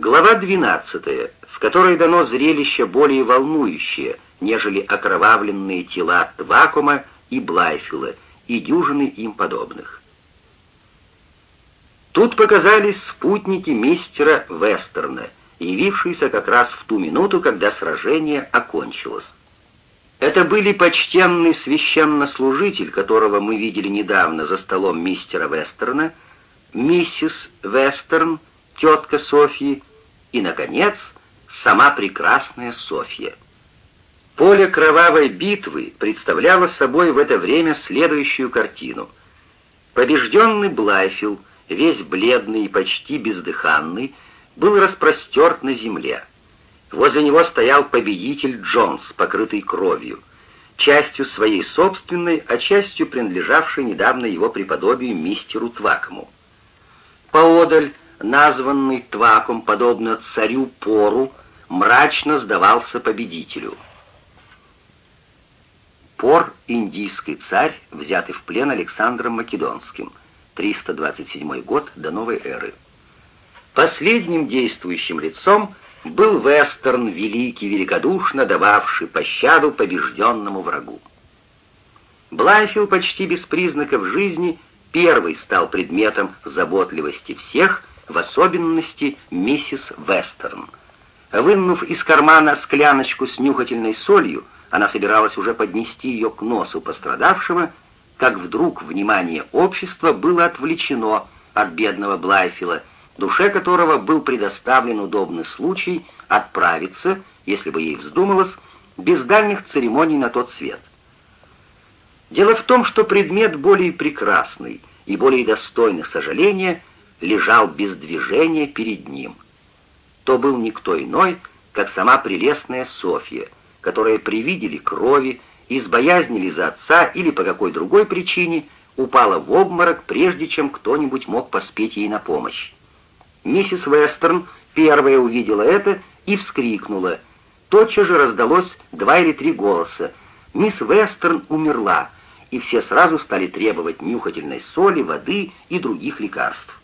Глава 12, в которой дано зрелище более волнующее, нежели окровавленные тела Вакума и Блайфила и дюжины им подобных. Тут показались спутники мистера Вестерна, явившиеся как раз в ту минуту, когда сражение окончилось. Это были почтенный священнослужитель, которого мы видели недавно за столом мистера Вестерна, миссис Вестерн, тетка Софьи и, наконец, сама прекрасная Софья. Поле кровавой битвы представляло собой в это время следующую картину. Побежденный Блайфилл, весь бледный и почти бездыханный, был распростерт на земле. Возле него стоял победитель Джонс, покрытый кровью, частью своей собственной, а частью принадлежавшей недавно его преподобию мистеру Твакому. Поодаль, названный Тваком, подобно царю Пору, мрачно сдавался победителю. Пор — индийский царь, взятый в плен Александром Македонским, 327 год до новой эры. Последним действующим лицом — был вестерн великий, великодушно дававший пощаду побежденному врагу. Блайфилл почти без признаков жизни первый стал предметом заботливости всех, в особенности миссис Вестерн. Вынув из кармана скляночку с нюхательной солью, она собиралась уже поднести ее к носу пострадавшего, как вдруг внимание общества было отвлечено от бедного Блайфилла, душе которого был предоставлен удобный случай отправиться, если бы ей вздумалось, без дальних церемоний на тот свет. Дело в том, что предмет более прекрасный и более достойный сожаления лежал без движения перед ним. То был никто иной, как сама прелестная Софья, которая при виде крови, из боязни ли за отца или по какой другой причине упала в обморок, прежде чем кто-нибудь мог поспеть ей на помощь. Миссис Вестерн первая увидела это и вскрикнула. Тотчас же раздалось два или три голоса. Мисс Вестерн умерла, и все сразу стали требовать нюхательной соли, воды и других лекарств.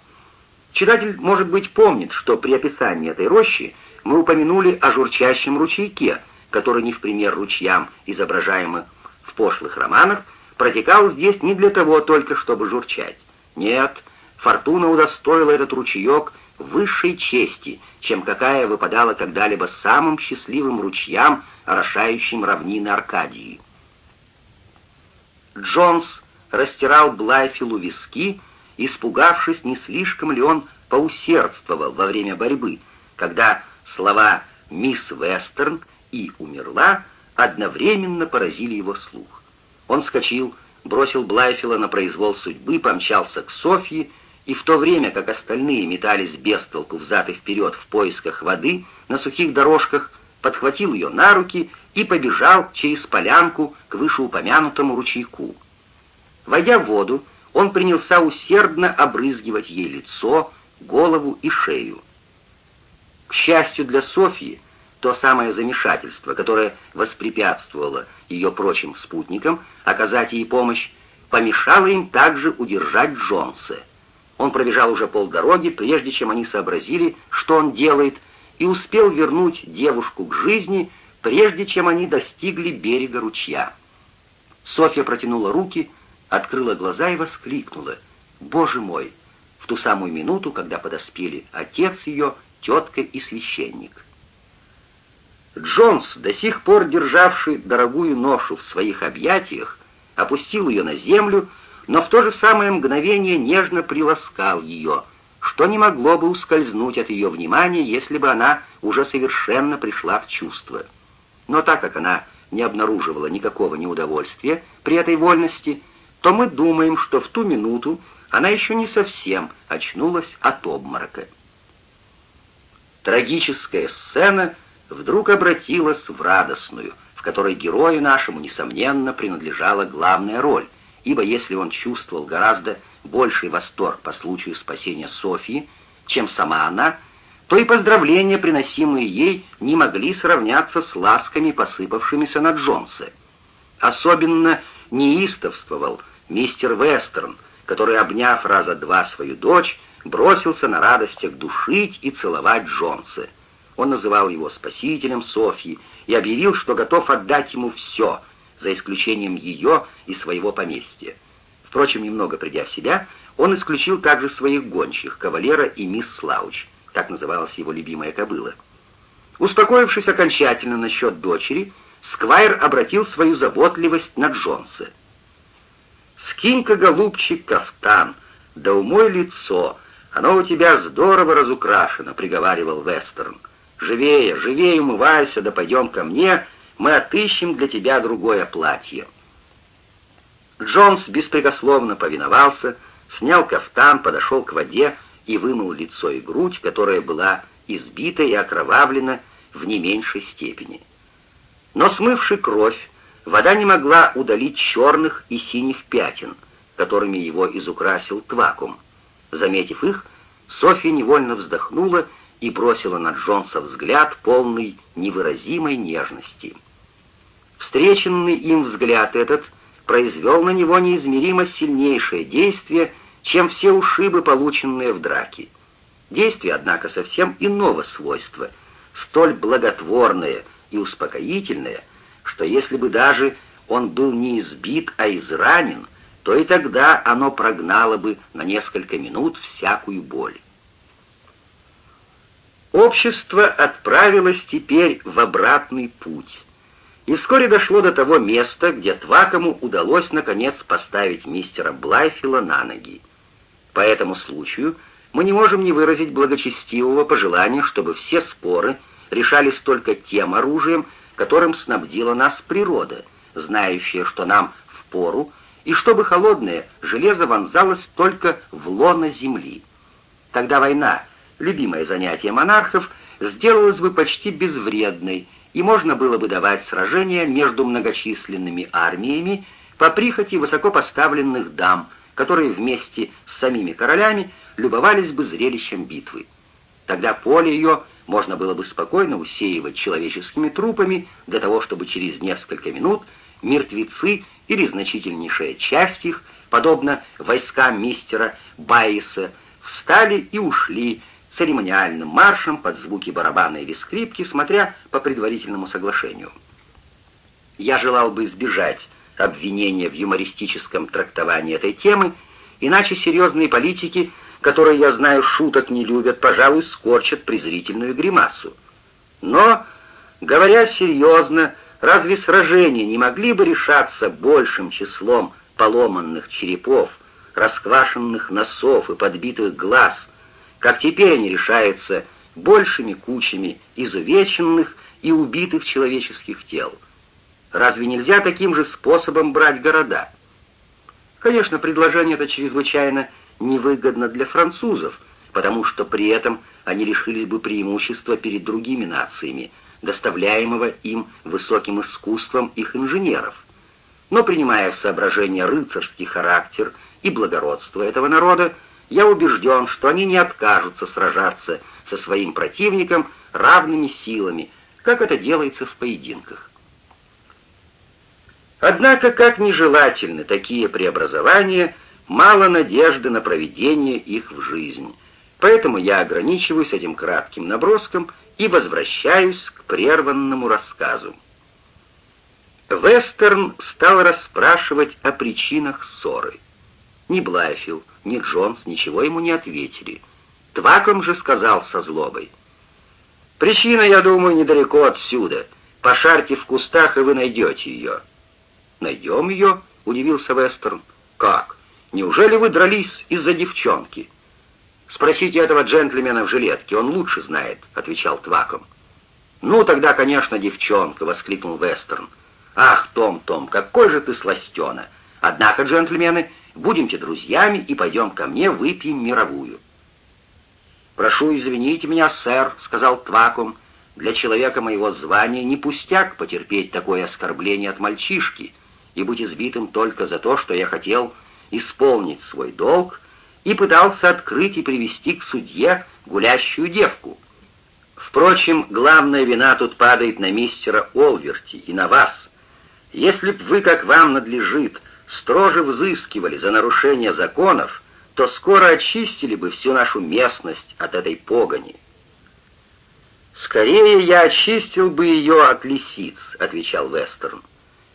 Читатель, может быть, помнит, что при описании этой рощи мы упомянули о журчащем ручейке, который не в пример ручьям, изображаемых в пошлых романах, протекал здесь не для того только, чтобы журчать. Нет, фортуна удостоила этот ручеек высшей чести, чем какая выпадала когда-либо самым счастливым ручьям, орошающим равнины Аркадии. Джонс растирал Блайфилу виски, испугавшись, не слишком ли он поусердствовал во время борьбы, когда слова «мисс Вестерн» и «умерла» одновременно поразили его слух. Он вскочил, бросил Блайфила на произвол судьбы, помчался к Софье и в то время как остальные метались без толку взад и вперед в поисках воды на сухих дорожках, подхватил ее на руки и побежал через полянку к вышеупомянутому ручейку. Войдя в воду, он принялся усердно обрызгивать ей лицо, голову и шею. К счастью для Софьи, то самое замешательство, которое воспрепятствовало ее прочим спутникам оказать ей помощь, помешало им также удержать Джонса. Он пробежал уже полдороги, прежде чем они сообразили, что он делает, и успел вернуть девушку к жизни, прежде чем они достигли берега ручья. Софья протянула руки, открыла глаза и воскликнула. «Боже мой!» в ту самую минуту, когда подоспели отец ее, тетка и священник. Джонс, до сих пор державший дорогую ношу в своих объятиях, опустил ее на землю но в то же самое мгновение нежно приласкал ее, что не могло бы ускользнуть от ее внимания, если бы она уже совершенно пришла в чувство. Но так как она не обнаруживала никакого неудовольствия при этой вольности, то мы думаем, что в ту минуту она еще не совсем очнулась от обморока. Трагическая сцена вдруг обратилась в радостную, в которой герою нашему, несомненно, принадлежала главная роль, ибо если он чувствовал гораздо больший восторг по случаю спасения Софии, чем сама она, то и поздравления, приносимые ей, не могли сравняться с ласками, посыпавшимися на Джонса. Особенно неистовствовал мистер Вестерн, который, обняв раза два свою дочь, бросился на радостях душить и целовать Джонса. Он называл его спасителем Софьи и объявил, что готов отдать ему все, за исключением ее и своего поместья. Впрочем, немного придя в себя, он исключил также своих гончих, кавалера и мисс Слауч, так называлась его любимая кобыла. Успокоившись окончательно насчет дочери, Сквайр обратил свою заботливость на Джонса. «Скинь-ка, голубчик, кафтан, да умой лицо, оно у тебя здорово разукрашено», — приговаривал Вестерн. «Живее, живее умывайся, да пойдем ко мне, мы отыщем для тебя другое платье». Джонс беспрекословно повиновался, снял кафтан, подошел к воде и вымыл лицо и грудь, которая была избита и окровавлена в не меньшей степени. Но смывши кровь, вода не могла удалить черных и синих пятен, которыми его изукрасил Твакум. Заметив их, Софья невольно вздохнула и бросила на Джонса взгляд, полный невыразимой нежности. Встреченный им взгляд этот произвел на него неизмеримо сильнейшее действие, чем все ушибы, полученные в драке. Действие, однако, совсем иного свойства, столь благотворное и успокоительное, что если бы даже он был не избит, а изранен, то и тогда оно прогнало бы на несколько минут всякую боль. Общество отправилось теперь в обратный путь, и вскоре дошло до того места, где Твакому удалось наконец поставить мистера Блайфила на ноги. По этому случаю мы не можем не выразить благочестивого пожелания, чтобы все споры решались только тем оружием, которым снабдила нас природа, знающая, что нам в пору, и чтобы холодное железо вонзалось только в лоно земли. Тогда война, любимое занятие монархов, сделалась бы почти безвредной, и можно было бы давать сражения между многочисленными армиями по прихоти высокопоставленных дам, которые вместе с самими королями любовались бы зрелищем битвы. Тогда поле ее можно было бы спокойно усеивать человеческими трупами для того, чтобы через несколько минут мертвецы или значительнейшая часть их, подобно войскам мистера Байеса, встали и ушли церемониальным маршем под звуки барабана или скрипки, смотря по предварительному соглашению. Я желал бы избежать обвинения в юмористическом трактовании этой темы, иначе серьезные политики – которые, я знаю, шуток не любят, пожалуй, скорчат презрительную гримасу. Но, говоря серьезно, разве сражения не могли бы решаться большим числом поломанных черепов, расквашенных носов и подбитых глаз, как теперь они решаются большими кучами изувеченных и убитых человеческих тел? Разве нельзя таким же способом брать города? Конечно, предложение это чрезвычайно невыгодно для французов, потому что при этом они лишились бы преимущества перед другими нациями, доставляемого им высоким искусством их инженеров. Но принимая в соображение рыцарский характер и благородство этого народа, я убежден, что они не откажутся сражаться со своим противником равными силами, как это делается в поединках. Однако, как нежелательны такие преобразования – мало надежды на проведение их в жизнь. Поэтому я ограничиваюсь этим кратким наброском и возвращаюсь к прерванному рассказу. Вестерн стал расспрашивать о причинах ссоры. Ни Блайфилл, ни Джонс ничего ему не ответили. Тваком же сказал со злобой. «Причина, я думаю, недалеко отсюда. Пошарьте в кустах, и вы найдете ее». «Найдем ее?» — удивился Вестерн. «Как? Неужели вы дрались из-за девчонки?» «Спросите этого джентльмена в жилетке, он лучше знает», — отвечал Тваком. «Ну, тогда, конечно, девчонка», — воскликнул Вестерн. «Ах, Том, Том, какой же ты сластена! Однако, джентльмены, будемте друзьями и пойдем ко мне выпьем мировую». «Прошу, извините меня, сэр», — сказал Тваком. «Для человека моего звания не пустяк потерпеть такое оскорбление от мальчишки и быть избитым только за то, что я хотел исполнить свой долг и пытался открыть и привести к судье гулящую девку. Впрочем, главная вина тут падает на мистера Олверти и на вас. Если б вы, как вам надлежит, строже взыскивали за нарушение законов, то скоро очистили бы всю нашу местность от этой погони. «Скорее я очистил бы ее от лисиц», — отвечал Вестерн.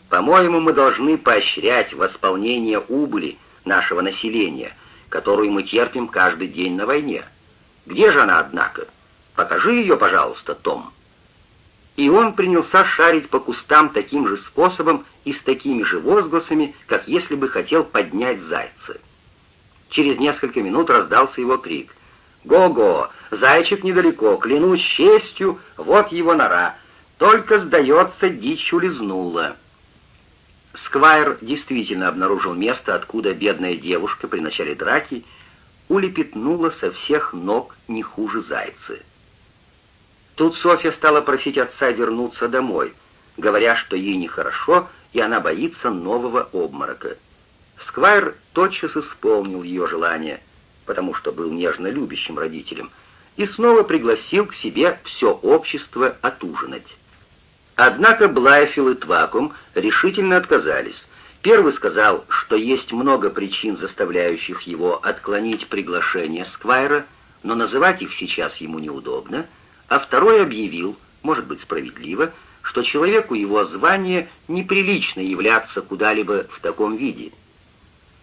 «По-моему, мы должны поощрять восполнение убыли нашего населения, которую мы терпим каждый день на войне. Где же она, однако? Покажи ее, пожалуйста, Том». И он принялся шарить по кустам таким же способом и с такими же возгласами, как если бы хотел поднять зайца. Через несколько минут раздался его крик. «Го-го! Зайчик недалеко, клянусь честью, вот его нора. Только, сдается, дичь улизнула». Сквайр действительно обнаружил место, откуда бедная девушка при начале драки улепетнула со всех ног не хуже зайца. Тут Софья стала просить отца вернуться домой, говоря, что ей нехорошо, и она боится нового обморока. Сквайр тотчас исполнил ее желание, потому что был нежно любящим родителем, и снова пригласил к себе все общество отужинать. Однако Блайфилл и Твакум решительно отказались. Первый сказал, что есть много причин, заставляющих его отклонить приглашение Сквайра, но называть их сейчас ему неудобно, а второй объявил, может быть справедливо, что человеку его звания неприлично являться куда-либо в таком виде.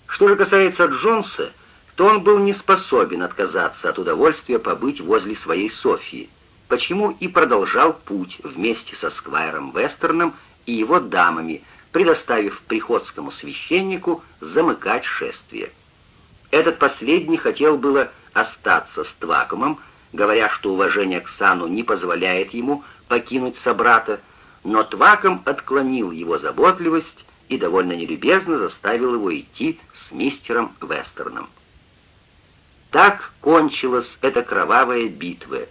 Что же касается Джонса, то он был не способен отказаться от удовольствия побыть возле своей Софии, почему и продолжал путь вместе со Сквайром Вестерном и его дамами, предоставив приходскому священнику замыкать шествие. Этот последний хотел было остаться с Твакумом, говоря, что уважение к Сану не позволяет ему покинуть собрата, но Тваком отклонил его заботливость и довольно нелюбезно заставил его идти с мистером Вестерном. Так кончилась эта кровавая битва,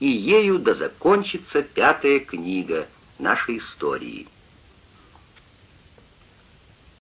и ею да закончится пятая книга нашей истории —